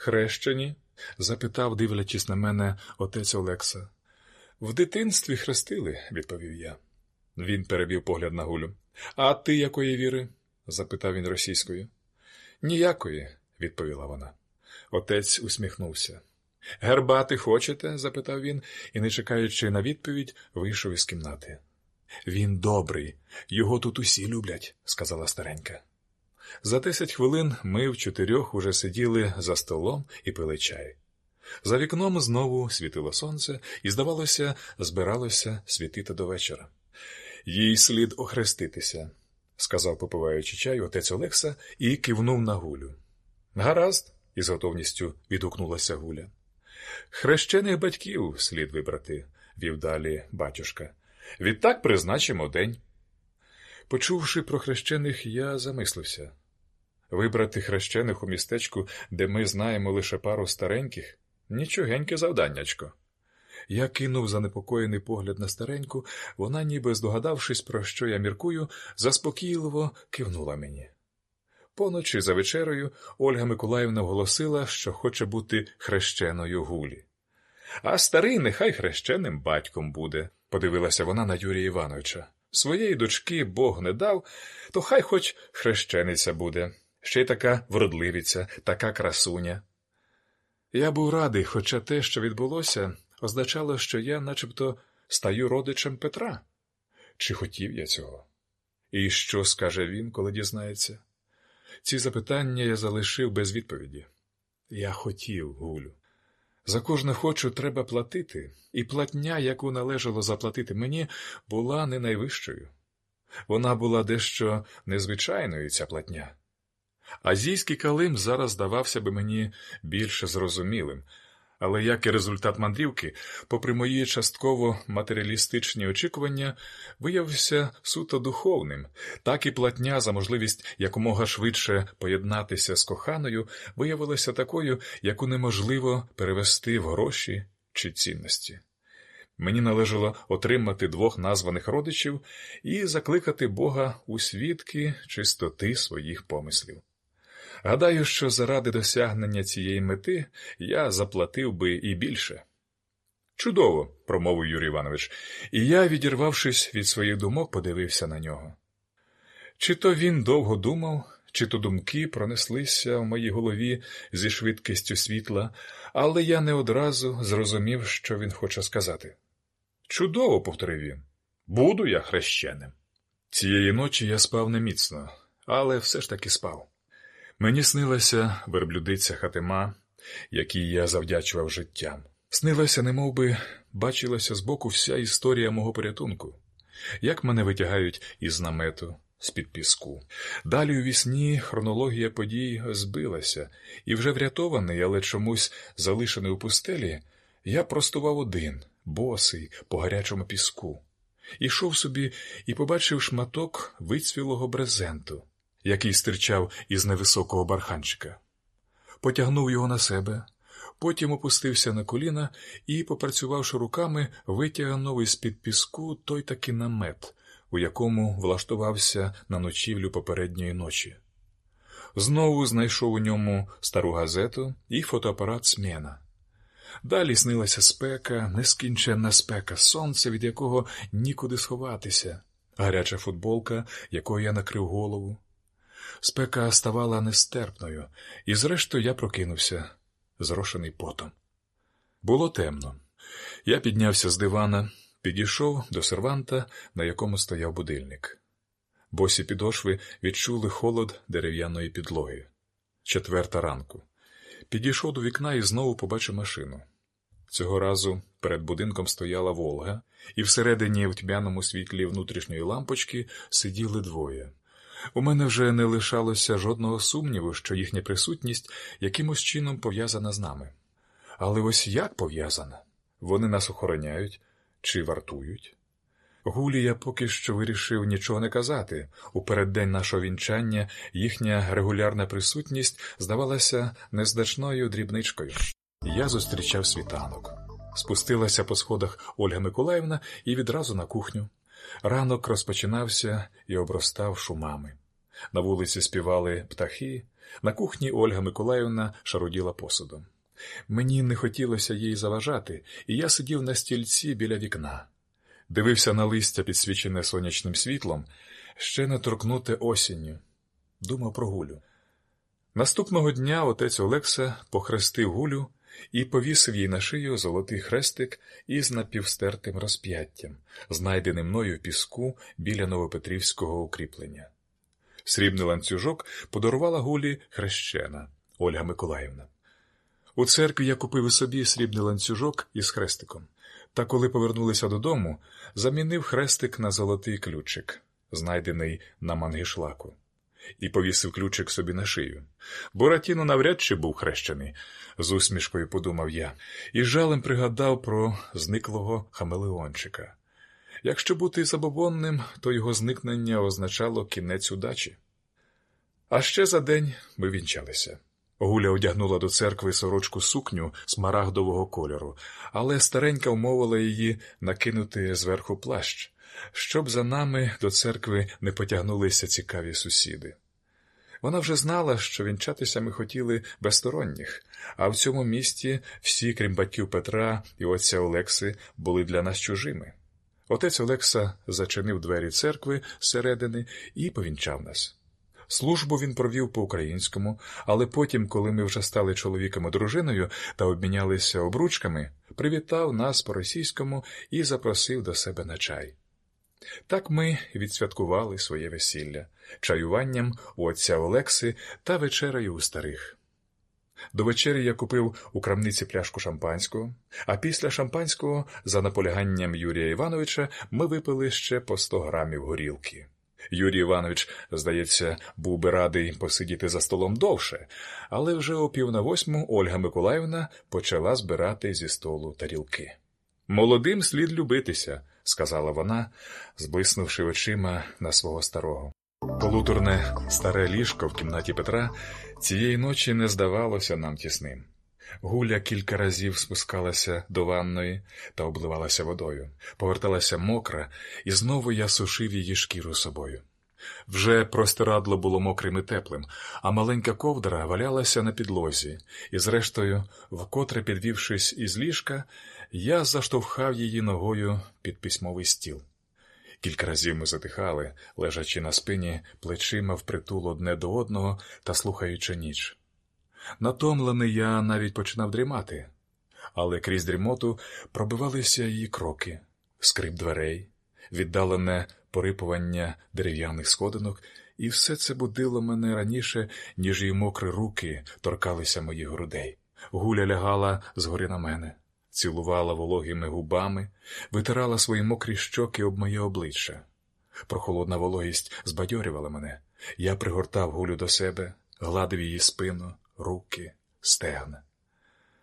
Хрещені? запитав, дивлячись на мене, отець Олекса. В дитинстві хрестили, відповів я. Він перевів погляд на гулю. А ти якої віри? запитав він російською. Ніякої, відповіла вона. Отець усміхнувся. Гербати хочете? запитав він і, не чекаючи на відповідь, вийшов із кімнати. Він добрий, його тут усі люблять, сказала старенька. За десять хвилин ми в чотирьох уже сиділи за столом і пили чай. За вікном знову світило сонце і, здавалося, збиралося світити до вечора. Їй слід охреститися, сказав, попиваючи чай, отець Олекса і кивнув на гулю. Гаразд, із готовністю відгукнулася Гуля. Хрещених батьків слід вибрати, вів далі батюшка. Відтак призначимо день. Почувши про хрещених, я замислився вибрати хрещених у містечку, де ми знаємо лише пару стареньких, нічогеньке завданнячко. Я кинув занепокоєний погляд на стареньку, вона, ніби здогадавшись, про що я міркую, заспокійливо кивнула мені. Поночі за вечерою Ольга Миколаївна оголосила, що хоче бути хрещеною гулі. А старий нехай хрещеним батьком буде, подивилася вона на Юрія Івановича. Своєї дочки Бог не дав, то хай хоч хрещениця буде, ще й така вродливіця, така красуня. Я був радий, хоча те, що відбулося, означало, що я начебто стаю родичем Петра. Чи хотів я цього? І що скаже він, коли дізнається? Ці запитання я залишив без відповіді. Я хотів, Гулю. За кожне хочу треба платити, і платня, яку належало заплатити мені, була не найвищою. Вона була дещо незвичайною, ця платня. Азійський калим зараз здавався би мені більше зрозумілим, але як і результат мандрівки, попри мої частково матеріалістичні очікування, виявився суто духовним, так і платня за можливість якомога швидше поєднатися з коханою виявилася такою, яку неможливо перевести в гроші чи цінності. Мені належало отримати двох названих родичів і закликати Бога у свідки чистоти своїх помислів. Гадаю, що заради досягнення цієї мети я заплатив би і більше. Чудово, промовив Юрій Іванович, і я, відірвавшись від своїх думок, подивився на нього. Чи то він довго думав, чи то думки пронеслися в моїй голові зі швидкістю світла, але я не одразу зрозумів, що він хоче сказати. Чудово, повторив він, буду я хрещеним. Цієї ночі я спав неміцно, але все ж таки спав. Мені снилася верблюдиця Хатима, якій я завдячував життям. Снилася, немов би, бачилася збоку вся історія мого порятунку, як мене витягають із намету, з-під піску. Далі у вісні хронологія подій збилася, і вже врятований, але чомусь залишений у пустелі, я простував один, босий, по гарячому піску. Ішов собі і побачив шматок вицвілого брезенту який стирчав із невисокого барханчика. Потягнув його на себе, потім опустився на коліна і, попрацювавши руками, витягнув із під піску той таки намет, у якому влаштувався на ночівлю попередньої ночі. Знову знайшов у ньому стару газету і фотоапарат Смена. Далі снилася спека, нескінченна спека, сонце, від якого нікуди сховатися, гаряча футболка, якою я накрив голову. Спека ставала нестерпною, і, зрештою, я прокинувся, зрошений потом. Було темно. Я піднявся з дивана, підійшов до серванта, на якому стояв будильник. Босі підошви відчули холод дерев'яної підлоги. Четверта ранку. Підійшов до вікна і знову побачив машину. Цього разу перед будинком стояла Волга, і всередині в тьмяному світлі внутрішньої лампочки сиділи двоє. У мене вже не лишалося жодного сумніву, що їхня присутність якимось чином пов'язана з нами. Але ось як пов'язана? Вони нас охороняють чи вартують? Гулія поки що вирішив нічого не казати. У переддень нашого вінчання їхня регулярна присутність здавалася незначною дрібничкою. Я зустрічав світанок. Спустилася по сходах Ольга Миколаївна і відразу на кухню. Ранок розпочинався і обростав шумами. На вулиці співали птахи, На кухні Ольга Миколаївна шаруділа посудом. Мені не хотілося їй заважати, і я сидів на стільці біля вікна. Дивився на листя, підсвічене сонячним світлом, ще не торкнуте осінню. Думав про Гулю. Наступного дня отець Олекса похрестив Гулю і повісив їй на шию золотий хрестик із напівстертим розп'яттям, знайденим мною в піску біля Новопетрівського укріплення. Срібний ланцюжок подарувала Гулі хрещена Ольга Миколаївна. У церкві я купив собі срібний ланцюжок із хрестиком, та коли повернулися додому, замінив хрестик на золотий ключик, знайдений на мангішлаку, і повісив ключик собі на шию. Буратіно навряд чи був хрещений, з усмішкою подумав я, і жалем пригадав про зниклого хамелеончика. Якщо бути забобонним, то його зникнення означало кінець удачі. А ще за день ми вінчалися. Гуля одягнула до церкви сорочку сукню смарагдового кольору, але старенька вмовила її накинути зверху плащ, щоб за нами до церкви не потягнулися цікаві сусіди. Вона вже знала, що вінчатися ми хотіли безсторонніх, а в цьому місті всі, крім батьків Петра і отця Олекси, були для нас чужими. Отець Олекса зачинив двері церкви зсередини і повінчав нас. Службу він провів по-українському, але потім, коли ми вже стали чоловіком і дружиною та обмінялися обручками, привітав нас по-російському і запросив до себе на чай. Так ми відсвяткували своє весілля, чаюванням у отця Олекси та вечерею у старих. До вечері я купив у крамниці пляшку шампанського, а після шампанського, за наполяганням Юрія Івановича, ми випили ще по 100 грамів горілки. Юрій Іванович, здається, був би радий посидіти за столом довше, але вже о пів на восьму Ольга Миколаївна почала збирати зі столу тарілки. Молодим слід любитися, сказала вона, зблиснувши очима на свого старого. Полуторне старе ліжко в кімнаті Петра цієї ночі не здавалося нам тісним. Гуля кілька разів спускалася до ванної та обливалася водою, поверталася мокра, і знову я сушив її шкіру собою. Вже простирадло було мокрим і теплим, а маленька ковдра валялася на підлозі, і, зрештою, вкотре підвівшись із ліжка, я заштовхав її ногою під письмовий стіл. Кілька разів ми затихали, лежачи на спині, плечима впритул одне до одного та слухаючи ніч. Натомлений я навіть починав дрімати, але крізь дрімоту пробивалися її кроки, скрип дверей, віддалене порипування дерев'яних сходинок, і все це будило мене раніше, ніж її мокрі руки торкалися моїх грудей. Гуля лягала згори на мене, цілувала вологими губами, витирала свої мокрі щоки об моє обличчя. Прохолодна вологість збадьорювала мене. Я пригортав гулю до себе, гладив її спину, руки, стегна.